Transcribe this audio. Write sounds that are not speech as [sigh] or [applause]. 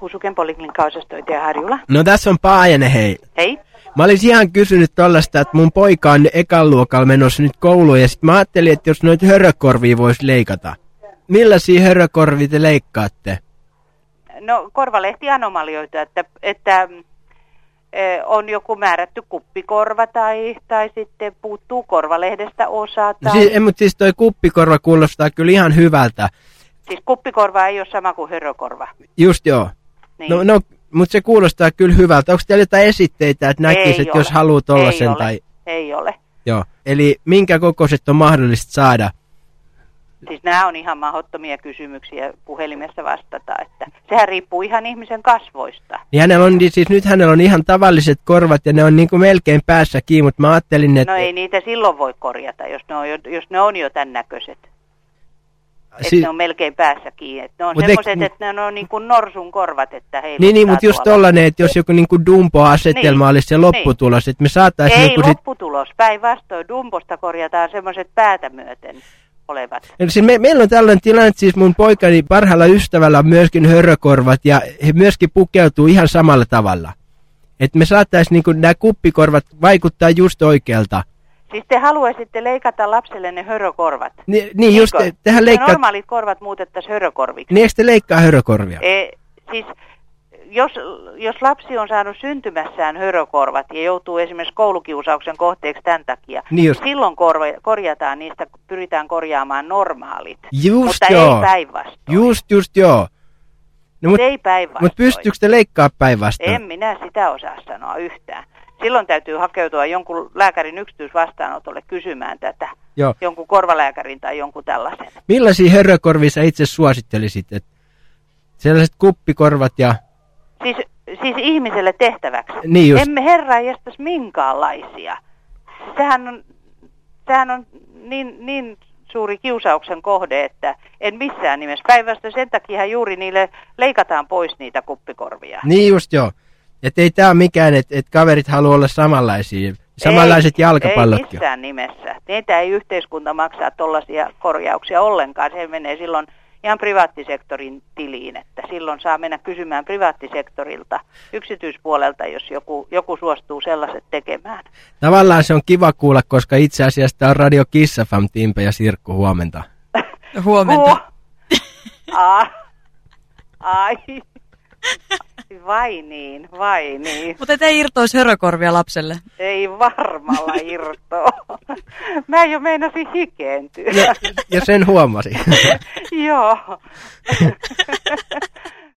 Husuken poliklinikka-osastointia Harjula. No tässä on Paajanen, hei. Hei. Mä olisin ihan kysynyt tollasta, että mun poika on ekan luokalla menossa nyt kouluun ja sit mä ajattelin, että jos noita hörökorvia voisi leikata. Millaisia hörökorvia te leikkaatte? No korvalehti anomalioita, että, että eh, on joku määrätty kuppikorva tai, tai sitten puuttuu korvalehdestä osa. No Tai, siis, ei, mutta siis toi kuppikorva kuulostaa kyllä ihan hyvältä. siis kuppikorva ei ole sama kuin hörökorva. Just joo. Niin. No, no mutta se kuulostaa kyllä hyvältä. Onko teillä jotain esitteitä, että näkisi, Ei että jos ole. haluaa ei tollasen ole. tai... Ei ole. Joo. Eli minkä kokoiset on mahdollista saada? Siis nämä on ihan mahdottomia kysymyksiä puhelimessa vastata, että sehän riippuu ihan ihmisen kasvoista. Niin hänellä on, siis nyt hänellä on ihan tavalliset korvat ja ne on niinku melkein päässä kiinni, mutta mä ajattelin, että... No ei niitä silloin voi korjata, jos ne on jo, jos ne on jo tämän näköiset. Että si- ne on melkein päässä kiinni. Että ne on semmoiset, että ne on niin kuin norsun korvat, että hei. Niin, niin mutta just tollanen, että jos joku niinku Dumbo-asetelma Niin, olisi se lopputulos, että me saataisiin Ei sit... lopputulos, päinvastoin. Dumbosta korjataan semmoiset päätä myöten olevat. Eli siis me, meillä on tällainen tilanne, että siis mun poikani parhaalla ystävällä on myöskin hörökorvat ja he myöskin pukeutuu ihan samalla tavalla. Että me saattaisi niinku nämä kuppikorvat vaikuttaa just oikealta. Siis te haluaisitte leikata lapselle ne hörökorvat. Ni, niin just, te, tehän leikkaa... normaalit korvat muutettaisiin hörökorviksi. Niin te leikkaa hörökorvia? E, siis jos, jos lapsi on saanut syntymässään hörökorvat ja joutuu esimerkiksi koulukiusauksen kohteeksi tämän takia, Niin just. silloin korva, korjataan niistä, pyritään korjaamaan normaalit. Just mutta joo. ei päinvastoin. Just, just joo. No, Mutta mut, ei päinvastoin. mut pystyykö te leikkaa päinvastoin? En minä sitä osaa sanoa yhtään. Silloin täytyy hakeutua jonkun lääkärin yksityisvastaanotolle kysymään tätä. Joo. Jonkun korvalääkärin tai jonkun tällaisen. Millaisia hörökorvia sä itse suosittelisit? Et sellaiset kuppikorvat ja... Siis, siis ihmiselle tehtäväksi. Niin just. Emme herra jästäs minkäänlaisia. Sehän on, sehän on niin, niin suuri kiusauksen kohde, että en missään nimessä. Päinvastoin sen takia juuri niille leikataan pois niitä kuppikorvia. Niin just joo. Että ei tää ole mikään, että et kaverit haluaa olla samanlaisia. Samanlaiset ei, jalkapallotkin. Ei missään nimessä. Niitä ei yhteiskunta maksaa tuollaisia korjauksia ollenkaan. Se menee silloin ihan privaattisektorin tiliin, että silloin saa mennä kysymään privaattisektorilta, yksityispuolelta, jos joku, joku suostuu sellaiset tekemään. Tavallaan se on kiva kuulla, koska itse asiassa tää on Radio Kiss FM, Timpe ja Sirkku, huomenta. Huomenta. Huo. [laughs] Ah. Ai. Vai niin, vai niin. Mutta et ei irtoisi hörökorvia lapselle. Ei varmalla irtoa. Mä jo meinasin hikeentyä. Ja, ja sen huomasi. [laughs] Joo. [laughs]